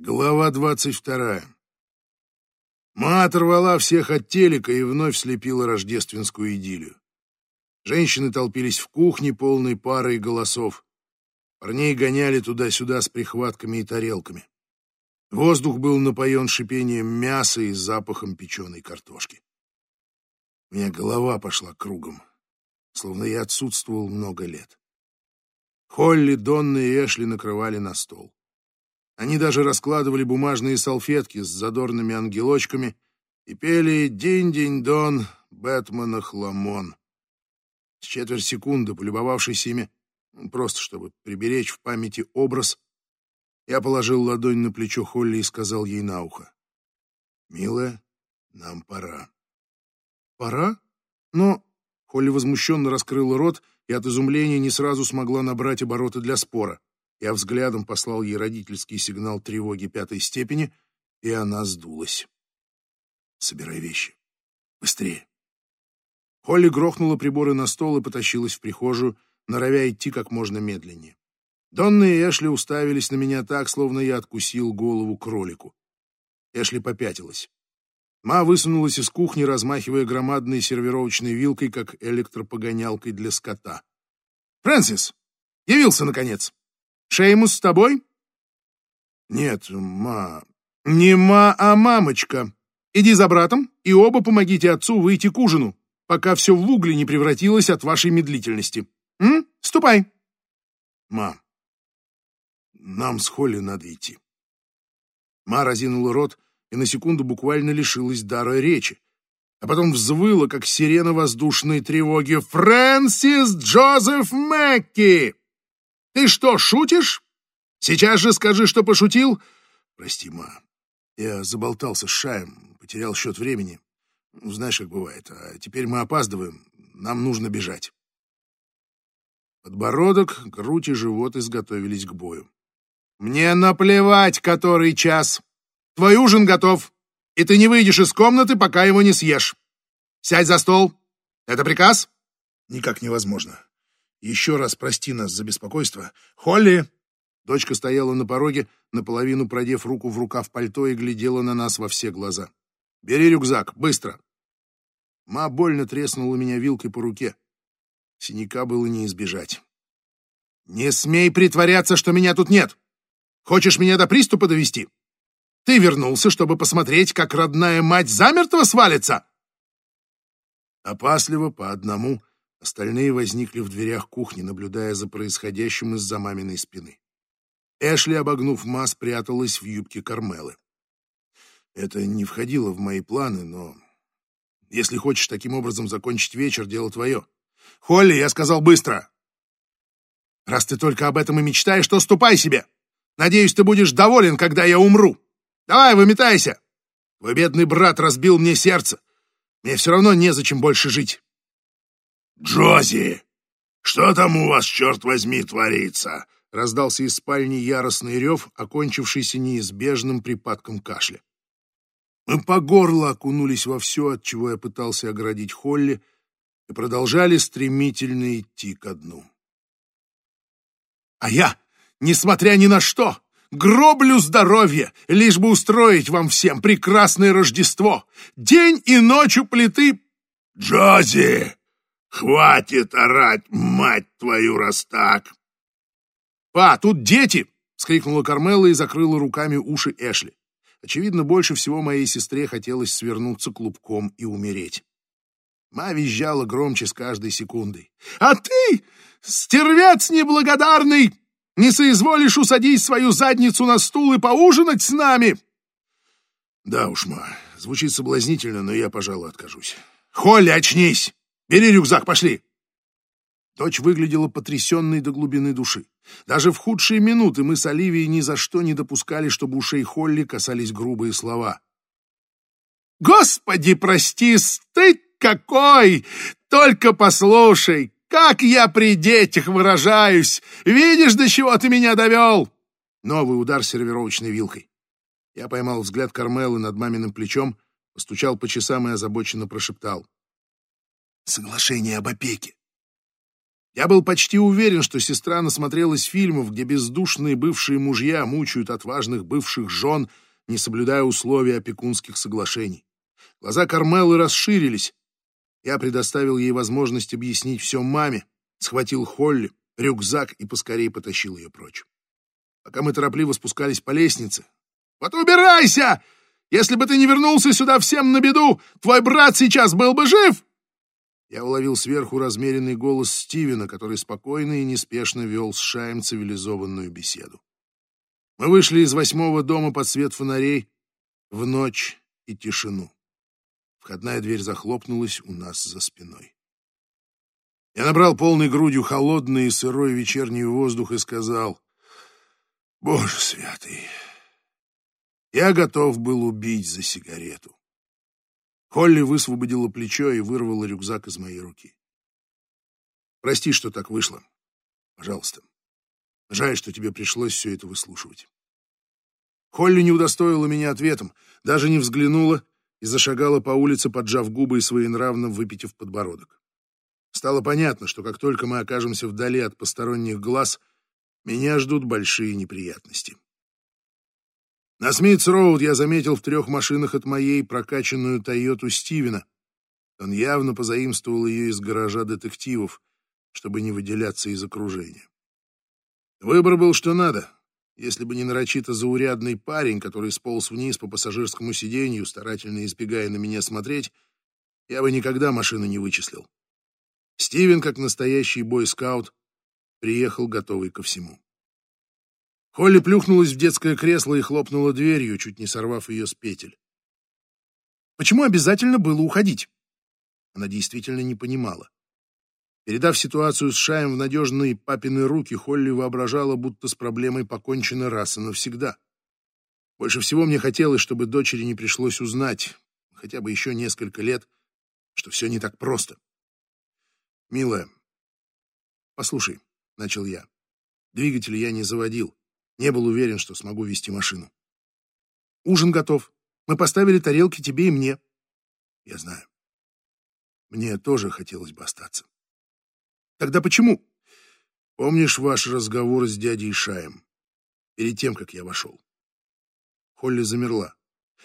Глава двадцать вторая. Ма оторвала всех от телека и вновь слепила рождественскую идиллию. Женщины толпились в кухне, полной пары и голосов. Парней гоняли туда-сюда с прихватками и тарелками. Воздух был напоен шипением мяса и запахом печеной картошки. У меня голова пошла кругом, словно я отсутствовал много лет. Холли, Донна и Эшли накрывали на стол. Они даже раскладывали бумажные салфетки с задорными ангелочками и пели «Динь-динь-дон, Бэтмена хламон». С четверть секунды, полюбовавшись ими, просто чтобы приберечь в памяти образ, я положил ладонь на плечо Холли и сказал ей на ухо. «Милая, нам пора». «Пора? Но...» Холли возмущенно раскрыла рот и от изумления не сразу смогла набрать обороты для спора. Я взглядом послал ей родительский сигнал тревоги пятой степени, и она сдулась. «Собирай вещи. Быстрее!» Холли грохнула приборы на стол и потащилась в прихожую, норовя идти как можно медленнее. Донна и Эшли уставились на меня так, словно я откусил голову кролику. Эшли попятилась. Ма высунулась из кухни, размахивая громадной сервировочной вилкой, как электропогонялкой для скота. «Фрэнсис! Явился, наконец!» Шеймус с тобой? Нет, ма... Не ма, а мамочка. Иди за братом, и оба помогите отцу выйти к ужину, пока все в угли не превратилось от вашей медлительности. М? Ступай. Мам, нам с Холли надо идти. Ма разинула рот и на секунду буквально лишилась дара речи, а потом взвыла, как сирена воздушной тревоги. «Фрэнсис Джозеф Мэкки!» Ты что, шутишь? Сейчас же скажи, что пошутил. Прости, ма. Я заболтался с Шаем, потерял счет времени. Ну, знаешь, как бывает. А теперь мы опаздываем. Нам нужно бежать. Подбородок, грудь и живот изготовились к бою. Мне наплевать, который час. Твой ужин готов, и ты не выйдешь из комнаты, пока его не съешь. Сядь за стол. Это приказ? Никак невозможно. Еще раз прости нас за беспокойство. Холли!» Дочка стояла на пороге, наполовину продев руку в рукав пальто и глядела на нас во все глаза. «Бери рюкзак, быстро!» Ма больно треснула меня вилкой по руке. Синяка было не избежать. «Не смей притворяться, что меня тут нет! Хочешь меня до приступа довести? Ты вернулся, чтобы посмотреть, как родная мать замертво свалится!» Опасливо, по одному, Остальные возникли в дверях кухни, наблюдая за происходящим из-за маминой спины. Эшли, обогнув Ма, спряталась в юбке Кармелы. Это не входило в мои планы, но... Если хочешь таким образом закончить вечер, дело твое. Холли, я сказал быстро. Раз ты только об этом и мечтаешь, то ступай себе. Надеюсь, ты будешь доволен, когда я умру. Давай, выметайся. Твой бедный брат разбил мне сердце. Мне все равно незачем больше жить. «Джози, что там у вас, черт возьми, творится?» Раздался из спальни яростный рев, окончившийся неизбежным припадком кашля. Мы по горло окунулись во все, от чего я пытался оградить Холли, и продолжали стремительно идти ко дну. А я, несмотря ни на что, гроблю здоровье, лишь бы устроить вам всем прекрасное Рождество. День и ночь у плиты... Джози, «Хватит орать, мать твою, раз так!» «Па, тут дети!» — скрикнула Кармела и закрыла руками уши Эшли. Очевидно, больше всего моей сестре хотелось свернуться клубком и умереть. Ма визжала громче с каждой секундой. «А ты, стервец неблагодарный, не соизволишь усадить свою задницу на стул и поужинать с нами?» «Да уж, Ма, звучит соблазнительно, но я, пожалуй, откажусь». «Холли, очнись! Бери рюкзак, пошли!» Дочь выглядела потрясенной до глубины души. Даже в худшие минуты мы с Оливией ни за что не допускали, чтобы ушей Холли касались грубые слова. «Господи, прости, стыд какой! Только послушай, как я при детях выражаюсь! Видишь, до чего ты меня довел?» Новый удар сервировочной вилкой. Я поймал взгляд Кармелы над маминым плечом, постучал по часам и озабоченно прошептал соглашение об опеке. Я был почти уверен, что сестра насмотрелась фильмов, где бездушные бывшие мужья мучают отважных бывших жен, не соблюдая условия опекунских соглашений. Глаза Кармелы расширились. Я предоставил ей возможность объяснить все маме, схватил Холли, рюкзак и поскорее потащил ее прочь. Пока мы торопливо спускались по лестнице. «Вот убирайся! Если бы ты не вернулся сюда всем на беду, твой брат сейчас был бы жив!» Я уловил сверху размеренный голос Стивена, который спокойно и неспешно вел с Шаем цивилизованную беседу. Мы вышли из восьмого дома под свет фонарей в ночь и тишину. Входная дверь захлопнулась у нас за спиной. Я набрал полной грудью холодный и сырой вечерний воздух и сказал, «Боже святый, я готов был убить за сигарету». Холли высвободила плечо и вырвала рюкзак из моей руки. «Прости, что так вышло. Пожалуйста. Жаль, что тебе пришлось все это выслушивать». Холли не удостоила меня ответом, даже не взглянула и зашагала по улице, поджав губы и своенравно выпитив подбородок. Стало понятно, что как только мы окажемся вдали от посторонних глаз, меня ждут большие неприятности. На Смитс-Роуд я заметил в трех машинах от моей прокачанную Тойоту Стивена. Он явно позаимствовал ее из гаража детективов, чтобы не выделяться из окружения. Выбор был что надо. Если бы не нарочито заурядный парень, который сполз вниз по пассажирскому сиденью, старательно избегая на меня смотреть, я бы никогда машину не вычислил. Стивен, как настоящий бойскаут, приехал готовый ко всему. Холли плюхнулась в детское кресло и хлопнула дверью, чуть не сорвав ее с петель. Почему обязательно было уходить? Она действительно не понимала. Передав ситуацию с Шаем в надежные папины руки, Холли воображала, будто с проблемой покончено раз и навсегда. Больше всего мне хотелось, чтобы дочери не пришлось узнать, хотя бы еще несколько лет, что все не так просто. «Милая, послушай», — начал я, — «двигатель я не заводил. Не был уверен, что смогу вести машину. Ужин готов. Мы поставили тарелки тебе и мне. Я знаю. Мне тоже хотелось бы остаться. Тогда почему? Помнишь ваш разговор с дядей Шаем? Перед тем, как я вошел. Холли замерла.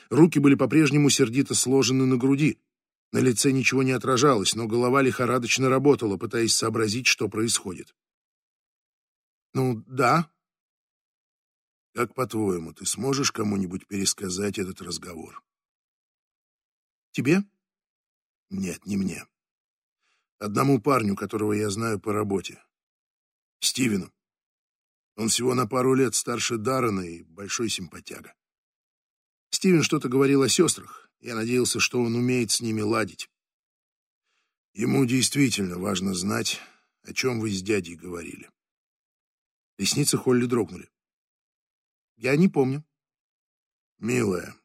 Руки были по-прежнему сердито сложены на груди. На лице ничего не отражалось, но голова лихорадочно работала, пытаясь сообразить, что происходит. «Ну, да», как по-твоему, ты сможешь кому-нибудь пересказать этот разговор? Тебе? Нет, не мне. Одному парню, которого я знаю по работе. Стивену. Он всего на пару лет старше Даррена и большой симпатяга. Стивен что-то говорил о сестрах. Я надеялся, что он умеет с ними ладить. Ему действительно важно знать, о чем вы с дядей говорили. Ресницы Холли дрогнули. Я не помню. Милая,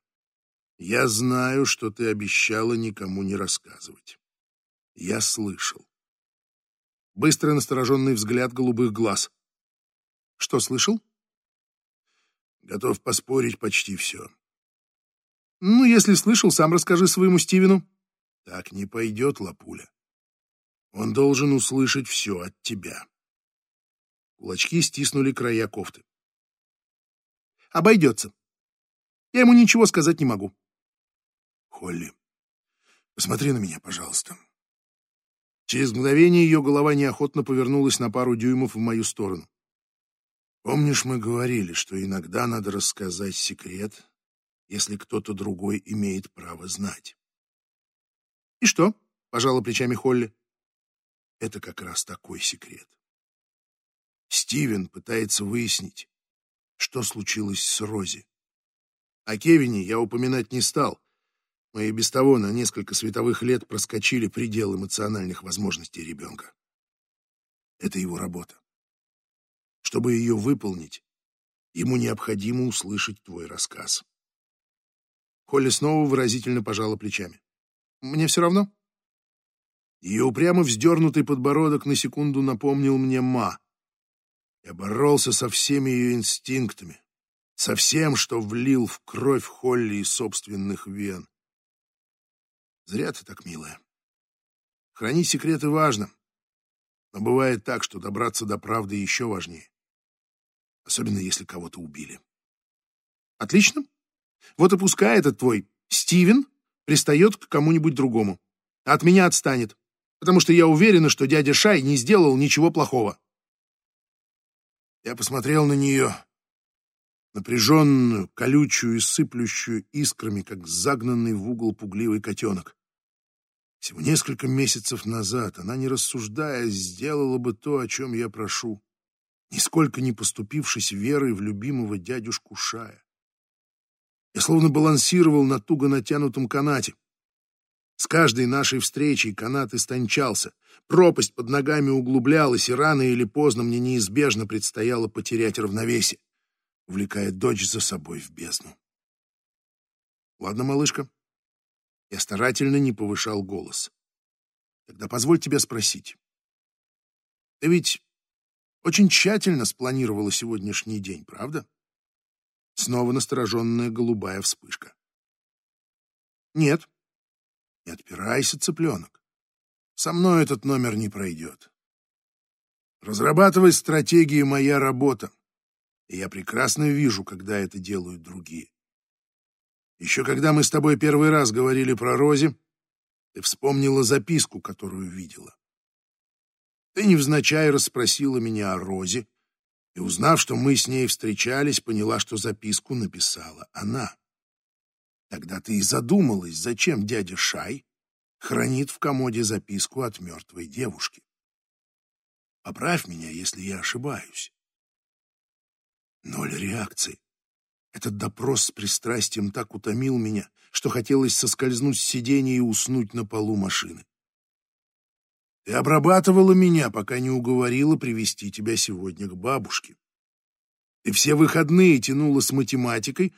я знаю, что ты обещала никому не рассказывать. Я слышал. Быстрый настороженный взгляд голубых глаз. Что слышал? Готов поспорить почти все. Ну, если слышал, сам расскажи своему Стивену. Так не пойдет, Лапуля. Он должен услышать все от тебя. Кулачки стиснули края кофты. Обойдется. Я ему ничего сказать не могу. Холли, посмотри на меня, пожалуйста. Через мгновение ее голова неохотно повернулась на пару дюймов в мою сторону. Помнишь, мы говорили, что иногда надо рассказать секрет, если кто-то другой имеет право знать. И что? Пожала плечами Холли. Это как раз такой секрет. Стивен пытается выяснить, что случилось с Рози. О Кевине я упоминать не стал. Мы и без того на несколько световых лет проскочили предел эмоциональных возможностей ребенка. Это его работа. Чтобы ее выполнить, ему необходимо услышать твой рассказ. Холли снова выразительно пожала плечами. «Мне все равно?» Ее упрямо вздернутый подбородок на секунду напомнил мне Ма. Я боролся со всеми ее инстинктами, со всем, что влил в кровь Холли из собственных вен. Зря ты так, милая. Хранить секреты важно. Но бывает так, что добраться до правды еще важнее. Особенно если кого-то убили. Отлично. Вот и пускай этот твой Стивен пристает к кому-нибудь другому. А от меня отстанет. Потому что я уверена, что дядя Шай не сделал ничего плохого. Я посмотрел на нее, напряженную, колючую и сыплющую искрами, как загнанный в угол пугливый котенок. Всего несколько месяцев назад она, не рассуждая, сделала бы то, о чем я прошу, нисколько не поступившись верой в любимого дядюшку Шая. Я словно балансировал на туго натянутом канате. С каждой нашей встречей канат истончался, пропасть под ногами углублялась, и рано или поздно мне неизбежно предстояло потерять равновесие, увлекая дочь за собой в бездну. Ладно, малышка. Я старательно не повышал голос. Тогда позволь тебя спросить. Ты ведь очень тщательно спланировала сегодняшний день, правда? Снова настороженная голубая вспышка. Нет, не отпирайся, цыпленок. Со мной этот номер не пройдет. Разрабатывать стратегии — моя работа, и я прекрасно вижу, когда это делают другие. Еще когда мы с тобой первый раз говорили про Рози, ты вспомнила записку, которую видела. Ты невзначай расспросила меня о Розе, и, узнав, что мы с ней встречались, поняла, что записку написала она. Тогда ты и задумалась, зачем дядя Шай хранит в комоде записку от мертвой девушки. Поправь меня, если я ошибаюсь. Ноль реакции. Этот допрос с пристрастием так утомил меня, что хотелось соскользнуть с сиденья и уснуть на полу машины. Ты обрабатывала меня, пока не уговорила привести тебя сегодня к бабушке. Ты все выходные тянула с математикой,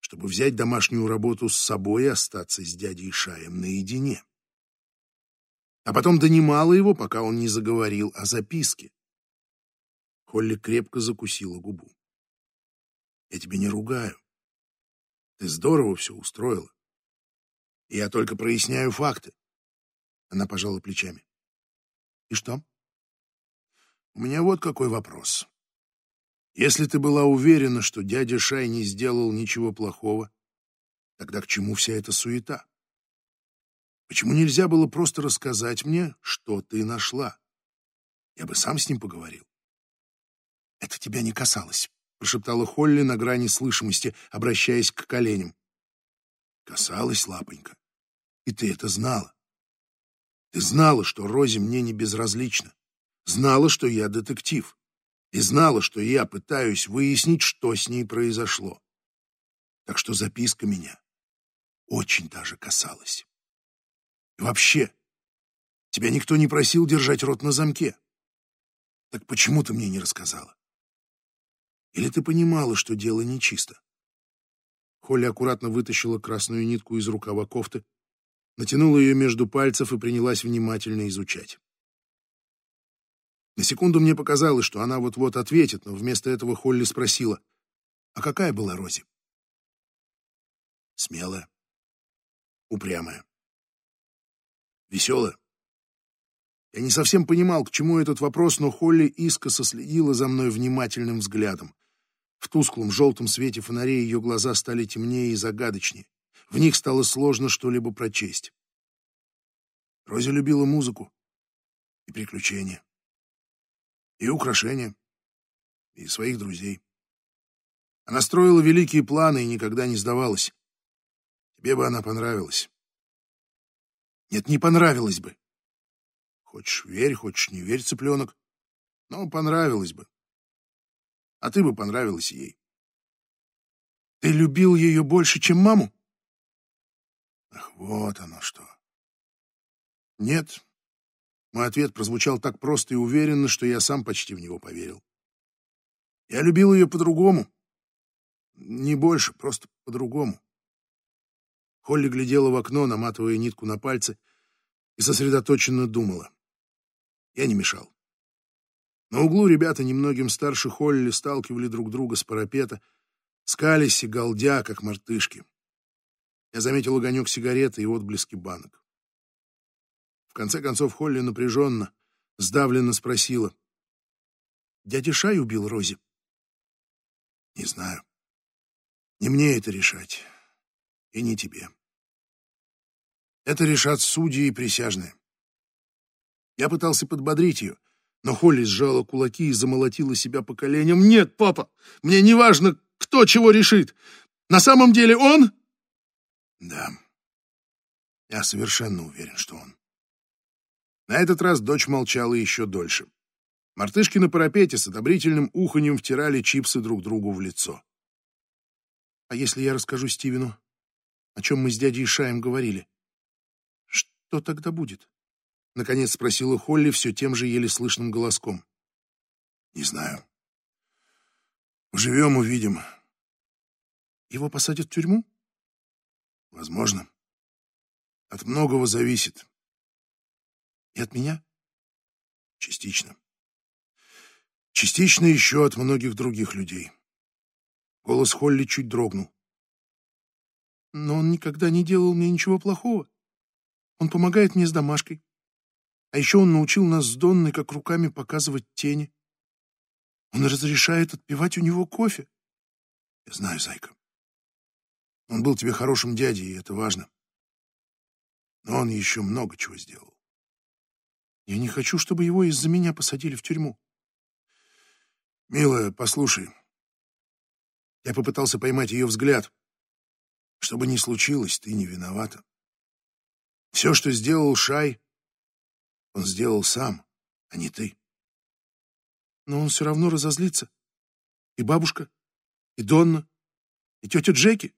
чтобы взять домашнюю работу с собой и остаться с дядей Шаем наедине. А потом донимала его, пока он не заговорил о записке. Холли крепко закусила губу. Я тебя не ругаю. Ты здорово все устроила. Я только проясняю факты. Она пожала плечами. И что? У меня вот какой вопрос. Если ты была уверена, что дядя Шай не сделал ничего плохого, тогда к чему вся эта суета? Почему нельзя было просто рассказать мне, что ты нашла? Я бы сам с ним поговорил. Это тебя не касалось, прошептала Холли на грани слышимости, обращаясь к коленям. Касалась, лапонька. И ты это знала. Ты знала, что Розе мне не безразлична. Знала, что я детектив и знала, что я пытаюсь выяснить, что с ней произошло. Так что записка меня очень даже касалась. И вообще, тебя никто не просил держать рот на замке. Так почему ты мне не рассказала? Или ты понимала, что дело нечисто? Холли аккуратно вытащила красную нитку из рукава кофты, натянула ее между пальцев и принялась внимательно изучать. На секунду мне показалось, что она вот-вот ответит, но вместо этого Холли спросила, а какая была Рози? Смелая, упрямая, веселая. Я не совсем понимал, к чему этот вопрос, но Холли искоса следила за мной внимательным взглядом. В тусклом желтом свете фонарей ее глаза стали темнее и загадочнее. В них стало сложно что-либо прочесть. Рози любила музыку и приключения и украшения, и своих друзей. Она строила великие планы и никогда не сдавалась. Тебе бы она понравилась. Нет, не понравилась бы. Хочешь верь, хочешь не верь, цыпленок, но понравилась бы. А ты бы понравилась ей. Ты любил ее больше, чем маму? Ах, вот оно что. Нет, мой ответ прозвучал так просто и уверенно, что я сам почти в него поверил. Я любил ее по-другому. Не больше, просто по-другому. Холли глядела в окно, наматывая нитку на пальцы, и сосредоточенно думала. Я не мешал. На углу ребята, немногим старше Холли, сталкивали друг друга с парапета, скались и галдя, как мартышки. Я заметил огонек сигареты и отблески банок конце концов, Холли напряженно, Сдавленно спросила. Дядя Шай убил Рози? Не знаю. Не мне это решать. И не тебе. Это решат судьи и присяжные. Я пытался подбодрить ее, но Холли сжала кулаки и замолотила себя по коленям. «Нет, папа, мне не важно, кто чего решит. На самом деле он...» «Да, я совершенно уверен, что он». На этот раз дочь молчала еще дольше. Мартышки на парапете с одобрительным уханьем втирали чипсы друг другу в лицо. «А если я расскажу Стивену, о чем мы с дядей Шаем говорили? Что тогда будет?» Наконец спросила Холли все тем же еле слышным голоском. «Не знаю. Живем, увидим». «Его посадят в тюрьму?» «Возможно. От многого зависит». «И от меня?» «Частично. Частично еще от многих других людей». Голос Холли чуть дрогнул. «Но он никогда не делал мне ничего плохого. Он помогает мне с домашкой. А еще он научил нас с Донной, как руками показывать тени. Он разрешает отпивать у него кофе. Я знаю, зайка. Он был тебе хорошим дядей, и это важно. Но он еще много чего сделал. Я не хочу, чтобы его из-за меня посадили в тюрьму. Милая, послушай. Я попытался поймать ее взгляд. Что бы ни случилось, ты не виновата. Все, что сделал Шай, он сделал сам, а не ты. Но он все равно разозлится. И бабушка, и Донна, и тетя Джеки.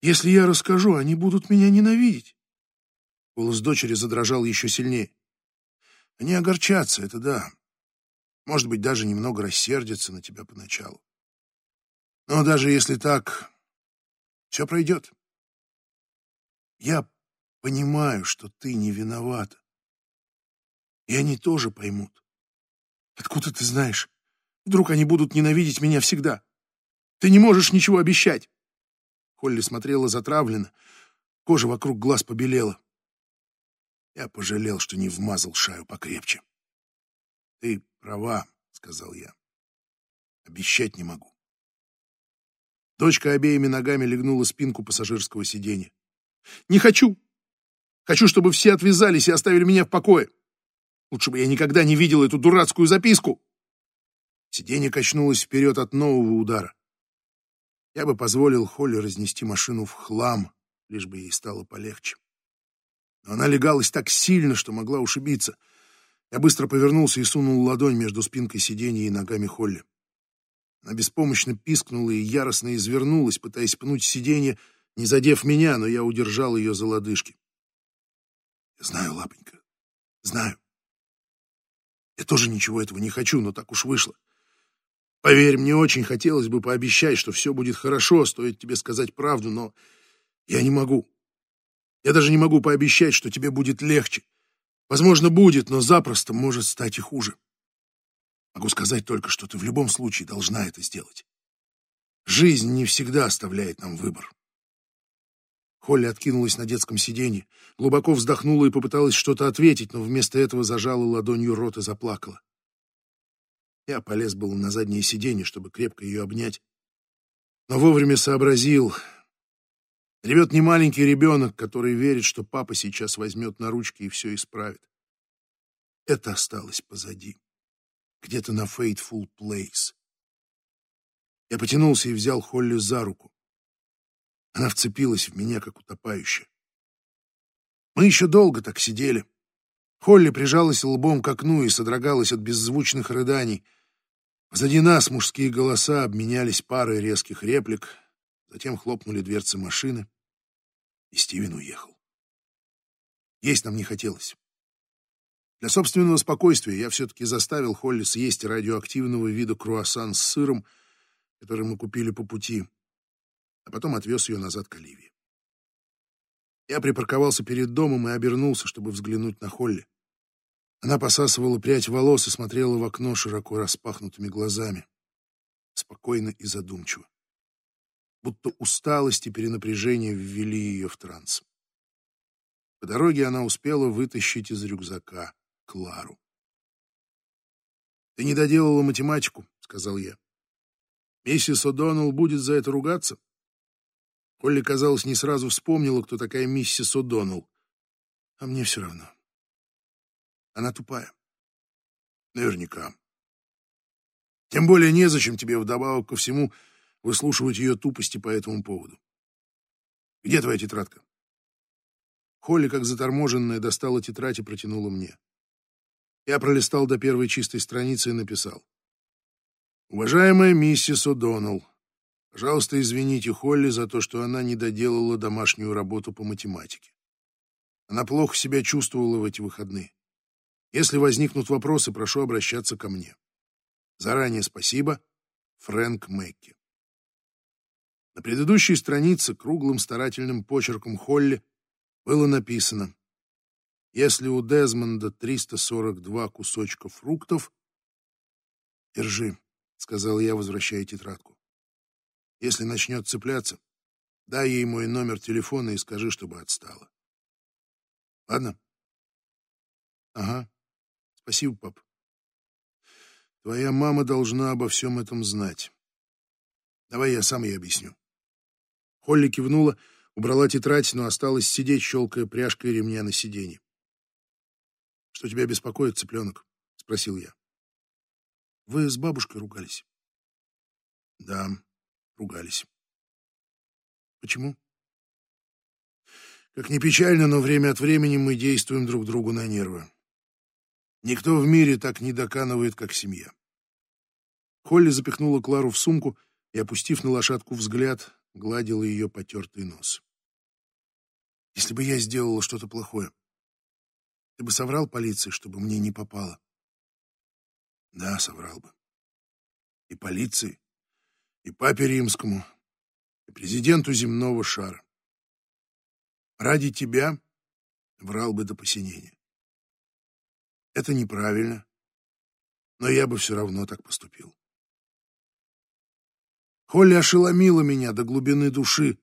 Если я расскажу, они будут меня ненавидеть. Голос дочери задрожал еще сильнее. Они огорчатся, это да. Может быть, даже немного рассердятся на тебя поначалу. Но даже если так, все пройдет. Я понимаю, что ты не виновата. И они тоже поймут. Откуда ты знаешь? Вдруг они будут ненавидеть меня всегда? Ты не можешь ничего обещать. Холли смотрела затравленно. Кожа вокруг глаз побелела. Я пожалел, что не вмазал шаю покрепче. Ты права, сказал я. Обещать не могу. Дочка обеими ногами легнула спинку пассажирского сиденья. Не хочу. Хочу, чтобы все отвязались и оставили меня в покое. Лучше бы я никогда не видел эту дурацкую записку. Сиденье качнулось вперед от нового удара. Я бы позволил Холли разнести машину в хлам, лишь бы ей стало полегче. Но она легалась так сильно, что могла ушибиться. Я быстро повернулся и сунул ладонь между спинкой сиденья и ногами Холли. Она беспомощно пискнула и яростно извернулась, пытаясь пнуть сиденье, не задев меня, но я удержал ее за лодыжки. Знаю, лапонька, знаю. Я тоже ничего этого не хочу, но так уж вышло. Поверь, мне очень хотелось бы пообещать, что все будет хорошо, стоит тебе сказать правду, но я не могу. Я даже не могу пообещать, что тебе будет легче. Возможно, будет, но запросто может стать и хуже. Могу сказать только, что ты в любом случае должна это сделать. Жизнь не всегда оставляет нам выбор. Холли откинулась на детском сиденье, глубоко вздохнула и попыталась что-то ответить, но вместо этого зажала ладонью рот и заплакала. Я полез был на заднее сиденье, чтобы крепко ее обнять, но вовремя сообразил. Ревет не маленький ребенок, который верит, что папа сейчас возьмет на ручки и все исправит. Это осталось позади, где-то на Fateful Place. Я потянулся и взял Холли за руку. Она вцепилась в меня, как утопающая. Мы еще долго так сидели. Холли прижалась лбом к окну и содрогалась от беззвучных рыданий. Позади нас мужские голоса обменялись парой резких реплик, затем хлопнули дверцы машины, и Стивен уехал. Есть нам не хотелось. Для собственного спокойствия я все-таки заставил Холли съесть радиоактивного вида круассан с сыром, который мы купили по пути а потом отвез ее назад к Оливии. Я припарковался перед домом и обернулся, чтобы взглянуть на Холли. Она посасывала прядь волос и смотрела в окно широко распахнутыми глазами, спокойно и задумчиво. Будто усталость и перенапряжение ввели ее в транс. По дороге она успела вытащить из рюкзака Клару. Ты не доделала математику, сказал я. Миссис О'Доннелл будет за это ругаться? Холли, казалось, не сразу вспомнила, кто такая миссис О'Доннелл. А мне все равно. Она тупая. Наверняка. Тем более незачем тебе вдобавок ко всему выслушивать ее тупости по этому поводу. Где твоя тетрадка? Холли, как заторможенная, достала тетрадь и протянула мне. Я пролистал до первой чистой страницы и написал. «Уважаемая миссис О'Доннелл, пожалуйста, извините Холли за то, что она не доделала домашнюю работу по математике. Она плохо себя чувствовала в эти выходные. Если возникнут вопросы, прошу обращаться ко мне. Заранее спасибо, Фрэнк Мэкки». На предыдущей странице круглым старательным почерком Холли было написано «Если у Дезмонда 342 кусочка фруктов...» «Держи», — сказал я, возвращая тетрадку. «Если начнет цепляться, дай ей мой номер телефона и скажи, чтобы отстала». «Ладно?» «Ага. Спасибо, пап. Твоя мама должна обо всем этом знать. Давай я сам ей объясню». Холли кивнула, убрала тетрадь, но осталась сидеть, щелкая пряжкой ремня на сиденье. «Что тебя беспокоит, цыпленок?» — спросил я. «Вы с бабушкой ругались?» «Да, ругались». «Почему?» «Как ни печально, но время от времени мы действуем друг другу на нервы. Никто в мире так не доканывает, как семья». Холли запихнула Клару в сумку и, опустив на лошадку взгляд, гладила ее потертый нос. «Если бы я сделала что-то плохое, ты бы соврал полиции, чтобы мне не попало?» «Да, соврал бы. И полиции, и папе римскому, и президенту земного шара. Ради тебя врал бы до посинения. Это неправильно, но я бы все равно так поступил. Холли ошеломила меня до глубины души,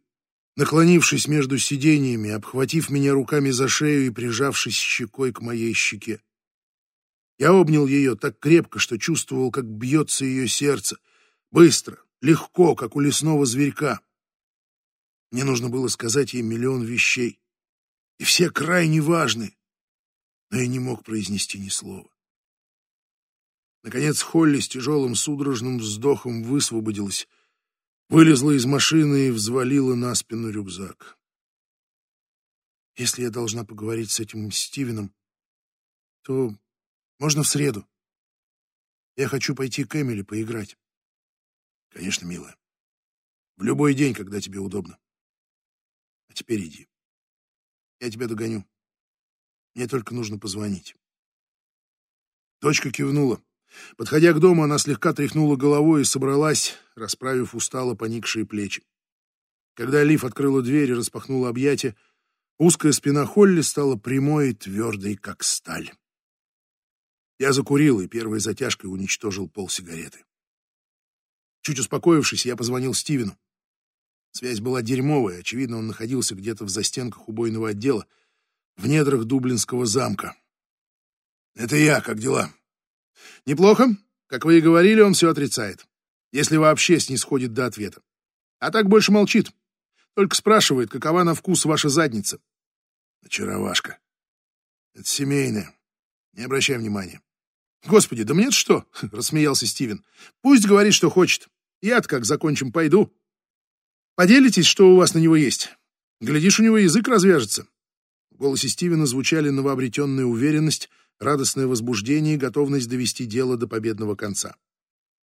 наклонившись между сиденьями, обхватив меня руками за шею и прижавшись щекой к моей щеке. Я обнял ее так крепко, что чувствовал, как бьется ее сердце, быстро, легко, как у лесного зверька. Мне нужно было сказать ей миллион вещей, и все крайне важны, но я не мог произнести ни слова. Наконец Холли с тяжелым судорожным вздохом высвободилась, вылезла из машины и взвалила на спину рюкзак. Если я должна поговорить с этим Стивеном, то можно в среду. Я хочу пойти к Эмили поиграть. Конечно, милая. В любой день, когда тебе удобно. А теперь иди. Я тебя догоню. Мне только нужно позвонить. Дочка кивнула. Подходя к дому, она слегка тряхнула головой и собралась, расправив устало поникшие плечи. Когда Лив открыла дверь и распахнула объятия, узкая спина Холли стала прямой и твердой, как сталь. Я закурил и первой затяжкой уничтожил полсигареты. Чуть успокоившись, я позвонил Стивену. Связь была дерьмовая, очевидно, он находился где-то в застенках убойного отдела, в недрах Дублинского замка. «Это я, как дела?» Неплохо. Как вы и говорили, он все отрицает. Если вообще снисходит до ответа. А так больше молчит. Только спрашивает, какова на вкус ваша задница. Очаровашка. Это семейное. Не обращай внимания. Господи, да мне что? Рассмеялся Стивен. Пусть говорит, что хочет. Я-то как закончим, пойду. Поделитесь, что у вас на него есть. Глядишь, у него язык развяжется. В голосе Стивена звучали новообретенная уверенность, радостное возбуждение и готовность довести дело до победного конца.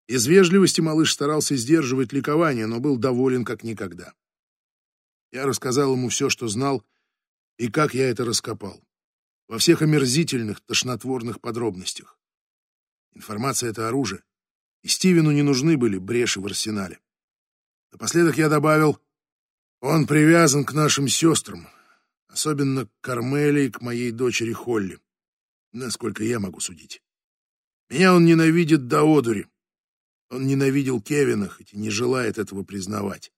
Из вежливости малыш старался сдерживать ликование, но был доволен как никогда. Я рассказал ему все, что знал, и как я это раскопал. Во всех омерзительных, тошнотворных подробностях. Информация — это оружие, и Стивену не нужны были бреши в арсенале. Напоследок я добавил, он привязан к нашим сестрам, особенно к Кармеле и к моей дочери Холли насколько я могу судить. Меня он ненавидит до одури. Он ненавидел Кевина, хоть и не желает этого признавать.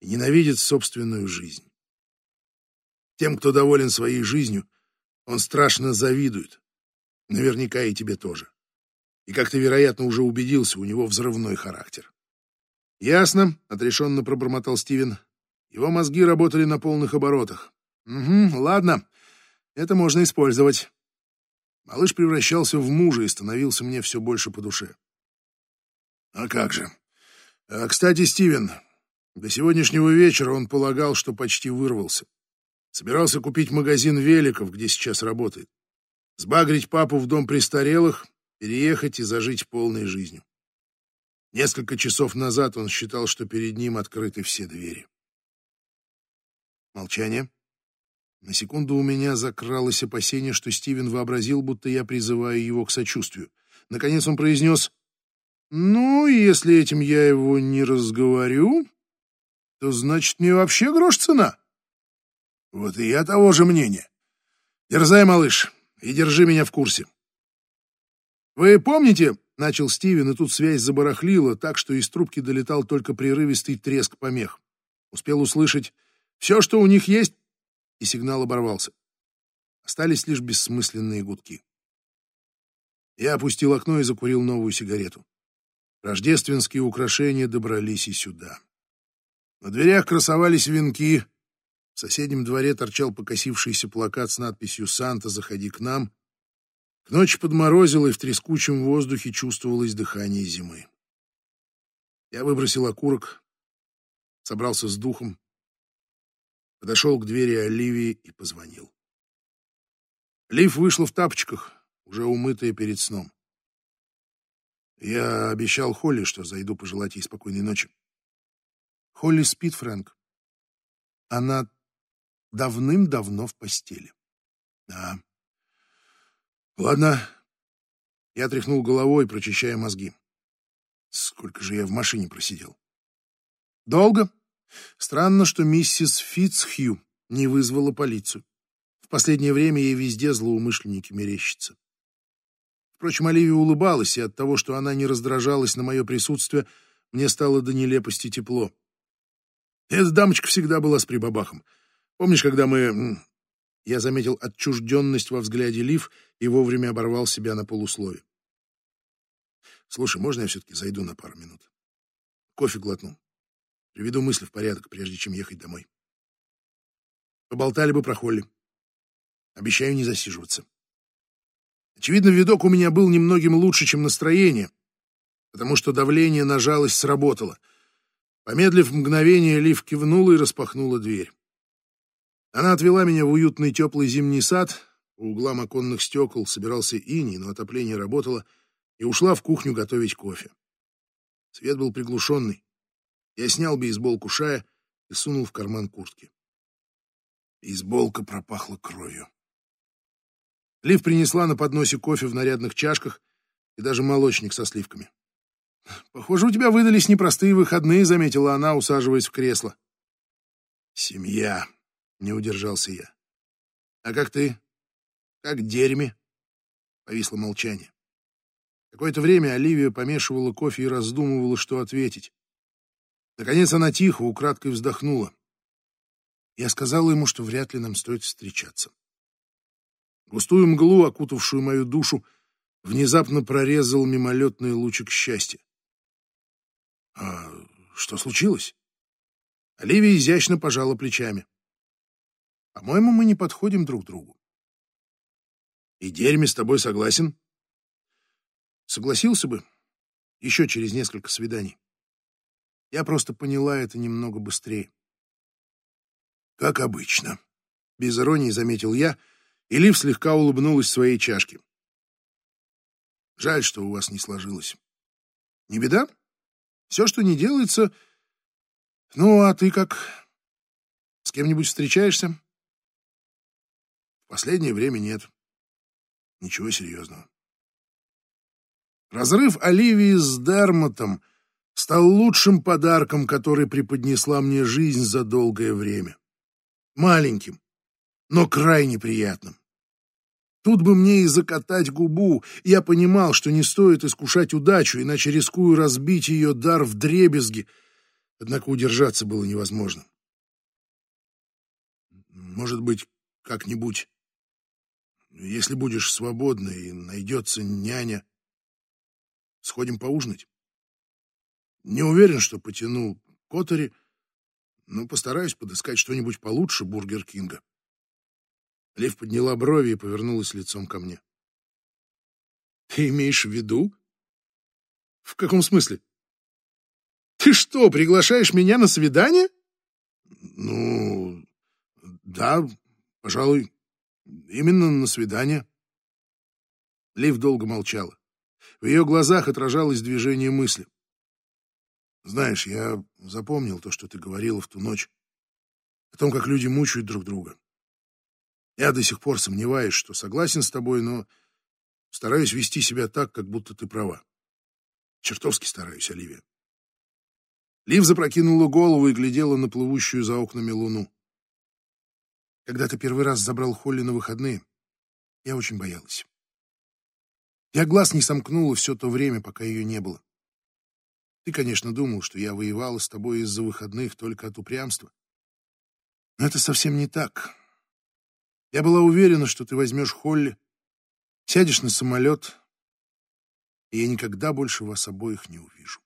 И ненавидит собственную жизнь. Тем, кто доволен своей жизнью, он страшно завидует. Наверняка и тебе тоже. И, как ты, вероятно, уже убедился, у него взрывной характер. «Ясно», — отрешенно пробормотал Стивен. «Его мозги работали на полных оборотах. Угу, ладно, это можно использовать». Малыш превращался в мужа и становился мне все больше по душе. «А как же? А, кстати, Стивен, до сегодняшнего вечера он полагал, что почти вырвался. Собирался купить магазин великов, где сейчас работает. Сбагрить папу в дом престарелых, переехать и зажить полной жизнью. Несколько часов назад он считал, что перед ним открыты все двери. Молчание. На секунду у меня закралось опасение, что Стивен вообразил, будто я призываю его к сочувствию. Наконец он произнес, «Ну, если этим я его не разговорю, то значит мне вообще грош цена». Вот и я того же мнения. Дерзай, малыш, и держи меня в курсе. Вы помните, Начал Стивен, и тут связь забарахлила так, что из трубки долетал только прерывистый треск помех. Успел услышать «все, что у них есть», и сигнал оборвался. Остались лишь бессмысленные гудки. Я опустил окно и закурил новую сигарету. Рождественские украшения добрались и сюда. На дверях красовались венки. В соседнем дворе торчал покосившийся плакат с надписью «Санта, заходи к нам», к ночи подморозило, и в трескучем воздухе чувствовалось дыхание зимы. Я выбросил окурок, собрался с духом, подошел к двери Оливии и позвонил. Лив вышла в тапочках, уже умытая перед сном. Я обещал Холли, что зайду пожелать ей спокойной ночи. Холли спит, Фрэнк. Она давным-давно в постели. Да. Ладно. Я тряхнул головой, прочищая мозги. Сколько же я в машине просидел? Долго. Странно, что миссис Фитцхью не вызвала полицию. В последнее время ей везде злоумышленники мерещатся. Впрочем, Оливия улыбалась, и от того, что она не раздражалась на мое присутствие, мне стало до нелепости тепло. Эта дамочка всегда была с прибабахом. Помнишь, когда мы... Я заметил отчужденность во взгляде Лив и вовремя оборвал себя на полуслове. «Слушай, можно я все-таки зайду на пару минут? Кофе глотну. Приведу мысли в порядок, прежде чем ехать домой. Поболтали бы про Холли. Обещаю не засиживаться. Очевидно, видок у меня был немногим лучше, чем настроение, потому что давление на жалость сработало. Помедлив мгновение, Лив кивнула и распахнула дверь. Она отвела меня в уютный теплый зимний сад, у угла оконных стекол собирался иней, но отопление работало, и ушла в кухню готовить кофе. Свет был приглушенный. Я снял бейсболку шая и сунул в карман куртки. Бейсболка пропахла кровью. Лив принесла на подносе кофе в нарядных чашках и даже молочник со сливками. «Похоже, у тебя выдались непростые выходные», — заметила она, усаживаясь в кресло. «Семья», не удержался я. А как ты? Как дерьме? Повисло молчание. Какое-то время Оливия помешивала кофе и раздумывала, что ответить. Наконец она тихо, украдкой вздохнула. Я сказала ему, что вряд ли нам стоит встречаться. Густую мглу, окутавшую мою душу, внезапно прорезал мимолетный лучик счастья. «А что случилось?» Оливия изящно пожала плечами. По-моему, мы не подходим друг другу. И Дерми с тобой согласен? Согласился бы. Еще через несколько свиданий. Я просто поняла это немного быстрее. Как обычно. Без иронии заметил я, и Лив слегка улыбнулась в своей чашке. Жаль, что у вас не сложилось. Не беда. Все, что не делается... Ну, а ты как? С кем-нибудь встречаешься? Последнее время нет. Ничего серьезного. Разрыв Оливии с Дермотом стал лучшим подарком, который преподнесла мне жизнь за долгое время. Маленьким, но крайне приятным. Тут бы мне и закатать губу. Я понимал, что не стоит искушать удачу, иначе рискую разбить ее дар в дребезги. Однако удержаться было невозможно. Может быть, как-нибудь если будешь свободна и найдется няня. сходим поужинать. Не уверен, что потяну Котори, но постараюсь подыскать что-нибудь получше Бургер Кинга. Лив подняла брови и повернулась лицом ко мне. Ты имеешь в виду? В каком смысле? Ты что, приглашаешь меня на свидание? Ну, да, пожалуй, именно на свидание. Лив долго молчала. В ее глазах отражалось движение мысли. Знаешь, я запомнил то, что ты говорила в ту ночь, о том, как люди мучают друг друга. Я до сих пор сомневаюсь, что согласен с тобой, но стараюсь вести себя так, как будто ты права. Чертовски стараюсь, Оливия. Лив запрокинула голову и глядела на плывущую за окнами луну. Когда ты первый раз забрал Холли на выходные, я очень боялась. Я глаз не сомкнула все то время, пока ее не было. Ты, конечно, думал, что я воевала с тобой из-за выходных только от упрямства. Но это совсем не так. Я была уверена, что ты возьмешь Холли, сядешь на самолет, и я никогда больше вас обоих не увижу.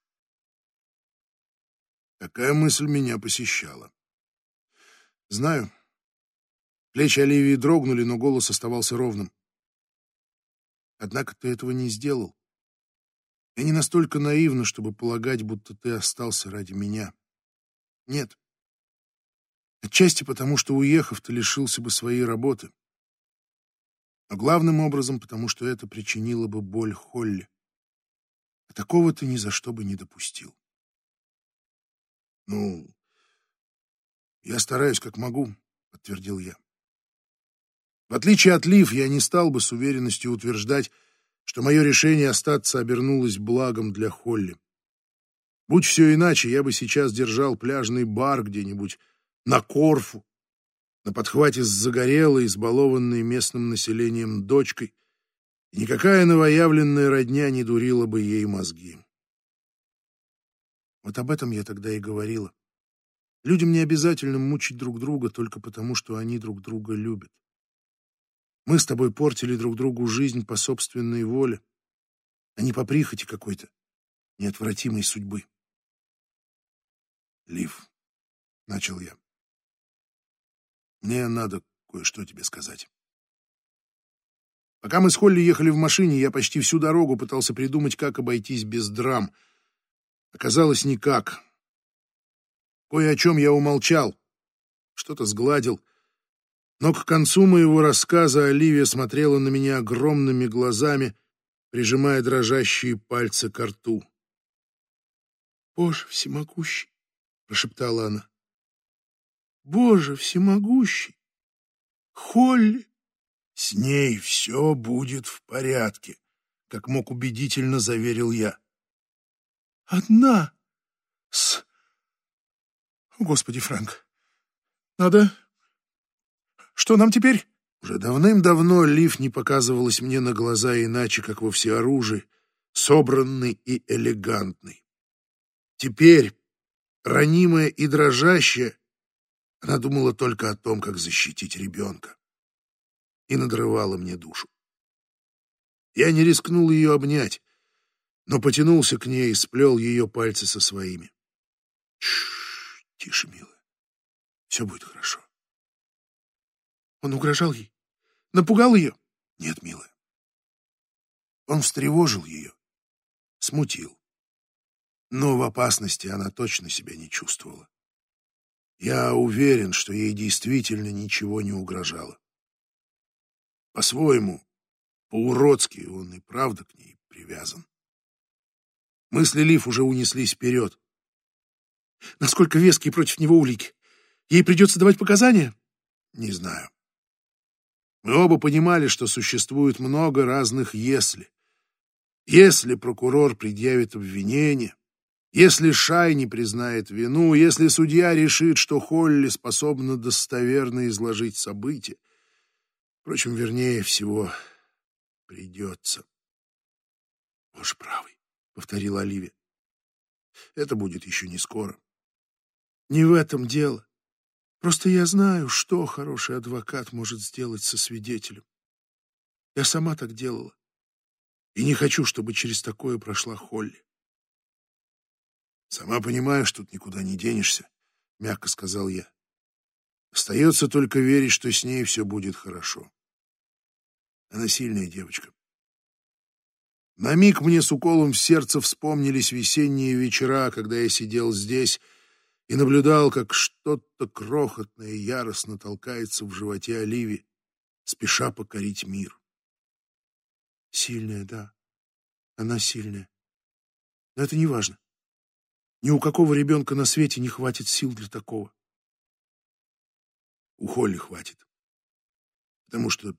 Такая мысль меня посещала. Знаю. Плечи Оливии дрогнули, но голос оставался ровным. Однако ты этого не сделал. Я не настолько наивна, чтобы полагать, будто ты остался ради меня. Нет. Отчасти потому, что, уехав, ты лишился бы своей работы. Но главным образом, потому что это причинило бы боль Холли. А такого ты ни за что бы не допустил. Ну, я стараюсь как могу, подтвердил я. В отличие от Лив, я не стал бы с уверенностью утверждать, что мое решение остаться обернулось благом для Холли. Будь все иначе, я бы сейчас держал пляжный бар где-нибудь на Корфу, на подхвате с загорелой, избалованной местным населением дочкой, и никакая новоявленная родня не дурила бы ей мозги. Вот об этом я тогда и говорила. Людям не обязательно мучить друг друга только потому, что они друг друга любят. Мы с тобой портили друг другу жизнь по собственной воле, а не по прихоти какой-то неотвратимой судьбы. Лив, — начал я, — мне надо кое-что тебе сказать. Пока мы с Холли ехали в машине, я почти всю дорогу пытался придумать, как обойтись без драм. Оказалось, никак. Кое о чем я умолчал, что-то сгладил — но к концу моего рассказа Оливия смотрела на меня огромными глазами, прижимая дрожащие пальцы к рту. «Боже всемогущий!» — прошептала она. «Боже всемогущий! Холли!» «С ней все будет в порядке», — как мог убедительно заверил я. «Одна с...» «Господи, Франк, надо что нам теперь? Уже давным-давно Лив не показывалась мне на глаза иначе, как во всеоружии, собранный и элегантный. Теперь, ранимая и дрожащая, она думала только о том, как защитить ребенка. И надрывала мне душу. Я не рискнул ее обнять, но потянулся к ней и сплел ее пальцы со своими. Тише, милая. Все будет хорошо. Он угрожал ей? Напугал ее? Нет, милая. Он встревожил ее, смутил. Но в опасности она точно себя не чувствовала. Я уверен, что ей действительно ничего не угрожало. По-своему, по-уродски он и правда к ней привязан. Мысли Лив уже унеслись вперед. Насколько веские против него улики? Ей придется давать показания? Не знаю. Мы оба понимали, что существует много разных «если». Если прокурор предъявит обвинение, если Шай не признает вину, если судья решит, что Холли способна достоверно изложить события, впрочем, вернее всего, придется. «Боже правый», — повторила Оливия, — «это будет еще не скоро». «Не в этом дело. Просто я знаю, что хороший адвокат может сделать со свидетелем. Я сама так делала. И не хочу, чтобы через такое прошла Холли. Сама понимаешь, тут никуда не денешься, мягко сказал я. Остается только верить, что с ней все будет хорошо. Она сильная девочка. На миг мне с уколом в сердце вспомнились весенние вечера, когда я сидел здесь и наблюдал, как что-то крохотное яростно толкается в животе Оливии, спеша покорить мир. Сильная, да, она сильная. Но это не важно. Ни у какого ребенка на свете не хватит сил для такого. У Холли хватит. Потому что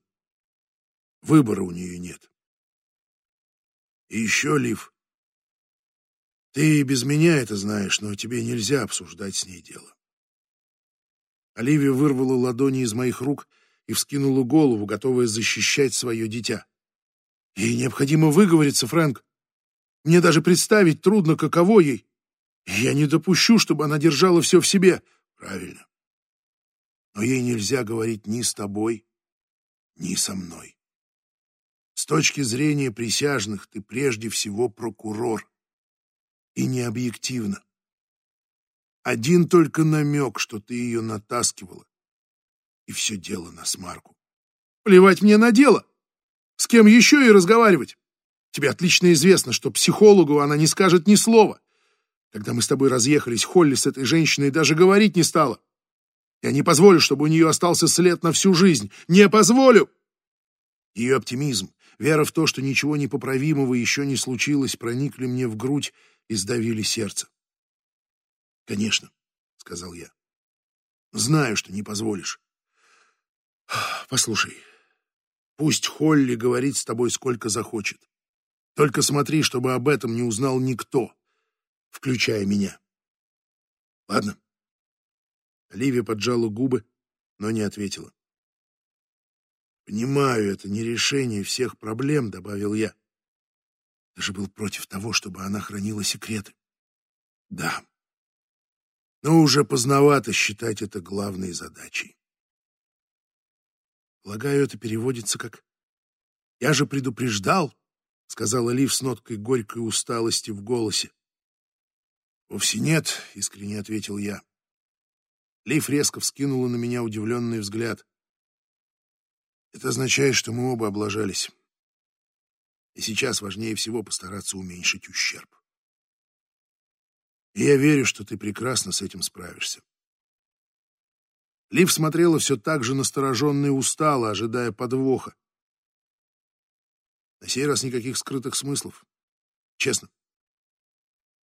выбора у нее нет. И еще, Лив, ты без меня это знаешь, но тебе нельзя обсуждать с ней дело. Оливия вырвала ладони из моих рук и вскинула голову, готовая защищать свое дитя. Ей необходимо выговориться, Фрэнк. Мне даже представить трудно, каково ей. Я не допущу, чтобы она держала все в себе. Правильно. Но ей нельзя говорить ни с тобой, ни со мной. С точки зрения присяжных ты прежде всего прокурор. И не объективно. Один только намек, что ты ее натаскивала. И все дело на смарку. Плевать мне на дело. С кем еще и разговаривать? Тебе отлично известно, что психологу она не скажет ни слова. Когда мы с тобой разъехались, Холли с этой женщиной даже говорить не стала. Я не позволю, чтобы у нее остался след на всю жизнь. Не позволю! Ее оптимизм, вера в то, что ничего непоправимого еще не случилось, проникли мне в грудь и сдавили сердце. «Конечно», — сказал я. «Знаю, что не позволишь. Послушай, пусть Холли говорит с тобой сколько захочет. Только смотри, чтобы об этом не узнал никто включая меня. Ладно. Оливия поджала губы, но не ответила. «Понимаю, это не решение всех проблем», — добавил я. «Ты же был против того, чтобы она хранила секреты». «Да. Но уже поздновато считать это главной задачей». Полагаю, это переводится как «Я же предупреждал», — сказала Лив с ноткой горькой усталости в голосе. «Вовсе нет», — искренне ответил я. Лив резко вскинула на меня удивленный взгляд. «Это означает, что мы оба облажались. И сейчас важнее всего постараться уменьшить ущерб. И я верю, что ты прекрасно с этим справишься». Лив смотрела все так же настороженно и устало, ожидая подвоха. На сей раз никаких скрытых смыслов. Честно.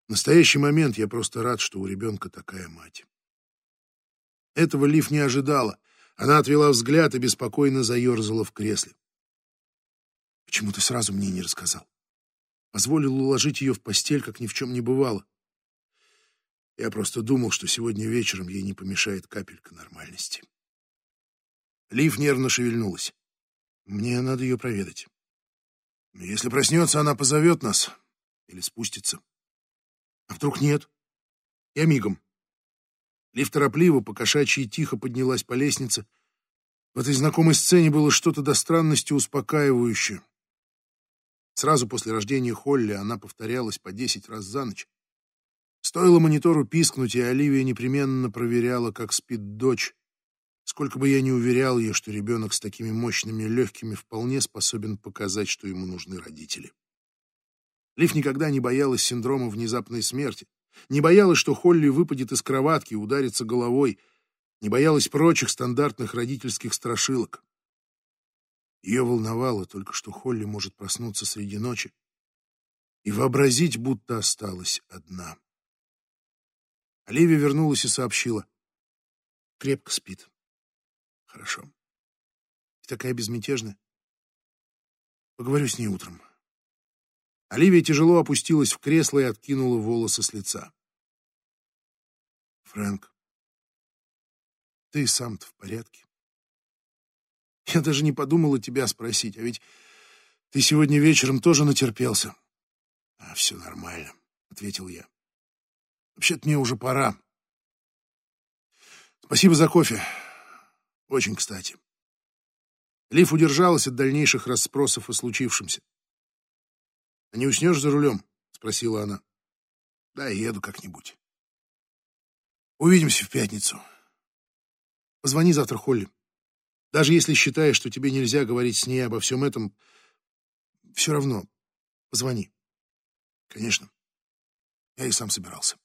В настоящий момент я просто рад, что у ребенка такая мать. Этого Лив не ожидала. Она отвела взгляд и беспокойно заерзала в кресле. «Почему ты сразу мне не рассказал? Позволил уложить ее в постель, как ни в чем не бывало. Я просто думал, что сегодня вечером ей не помешает капелька нормальности». Лив нервно шевельнулась. «Мне надо ее проведать. Если проснется, она позовет нас или спустится. А вдруг нет? Я мигом. Лив торопливо, покошачьи тихо поднялась по лестнице. В этой знакомой сцене было что-то до странности успокаивающее. Сразу после рождения Холли она повторялась по десять раз за ночь. Стоило монитору пискнуть, и Оливия непременно проверяла, как спит дочь. Сколько бы я ни уверял ее, что ребенок с такими мощными легкими вполне способен показать, что ему нужны родители. Лив никогда не боялась синдрома внезапной смерти, не боялась, что Холли выпадет из кроватки и ударится головой, не боялась прочих стандартных родительских страшилок. Ее волновало только, что Холли может проснуться среди ночи и вообразить, будто осталась одна. Оливия вернулась и сообщила. Крепко спит. Хорошо. И такая безмятежная. Поговорю с ней утром. Оливия тяжело опустилась в кресло и откинула волосы с лица. «Фрэнк, ты сам-то в порядке? Я даже не подумала тебя спросить, а ведь ты сегодня вечером тоже натерпелся». «А, все нормально», — ответил я. «Вообще-то мне уже пора. Спасибо за кофе. Очень кстати». Лив удержалась от дальнейших расспросов о случившемся. А не уснешь за рулем? Спросила она. Да, еду как-нибудь. Увидимся в пятницу. Позвони завтра Холли. Даже если считаешь, что тебе нельзя говорить с ней обо всем этом, все равно позвони. Конечно. Я и сам собирался.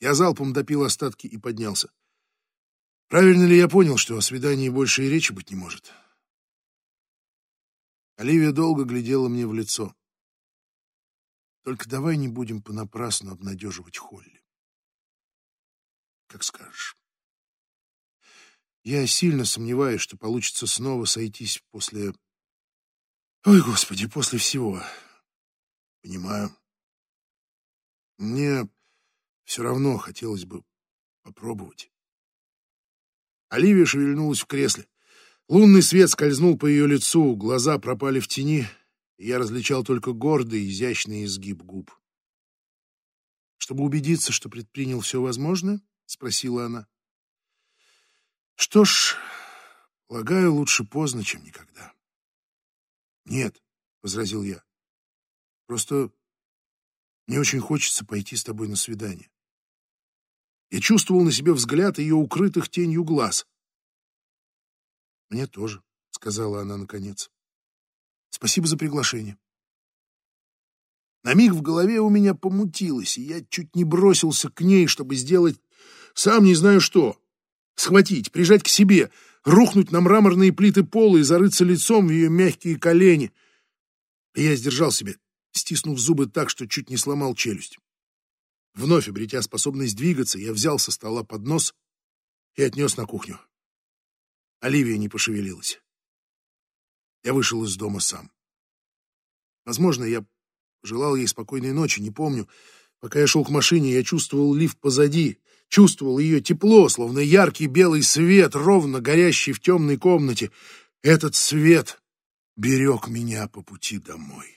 Я залпом допил остатки и поднялся. Правильно ли я понял, что о свидании больше и речи быть не может? Оливия долго глядела мне в лицо. Только давай не будем понапрасну обнадеживать Холли. Как скажешь. Я сильно сомневаюсь, что получится снова сойтись после... Ой, Господи, после всего. Понимаю. Мне все равно хотелось бы попробовать. Оливия шевельнулась в кресле. Лунный свет скользнул по ее лицу, глаза пропали в тени, и я различал только гордый, изящный изгиб губ. «Чтобы убедиться, что предпринял все возможное?» — спросила она. «Что ж, полагаю, лучше поздно, чем никогда». «Нет», — возразил я, — «просто мне очень хочется пойти с тобой на свидание». Я чувствовал на себе взгляд ее укрытых тенью глаз. «Мне тоже», — сказала она наконец. «Спасибо за приглашение». На миг в голове у меня помутилось, и я чуть не бросился к ней, чтобы сделать сам не знаю что. Схватить, прижать к себе, рухнуть на мраморные плиты пола и зарыться лицом в ее мягкие колени. Я сдержал себя, стиснув зубы так, что чуть не сломал челюсть. Вновь обретя способность двигаться, я взял со стола поднос и отнес на кухню. Оливия не пошевелилась. Я вышел из дома сам. Возможно, я желал ей спокойной ночи, не помню. Пока я шел к машине, я чувствовал лифт позади, чувствовал ее тепло, словно яркий белый свет, ровно горящий в темной комнате. Этот свет берег меня по пути домой.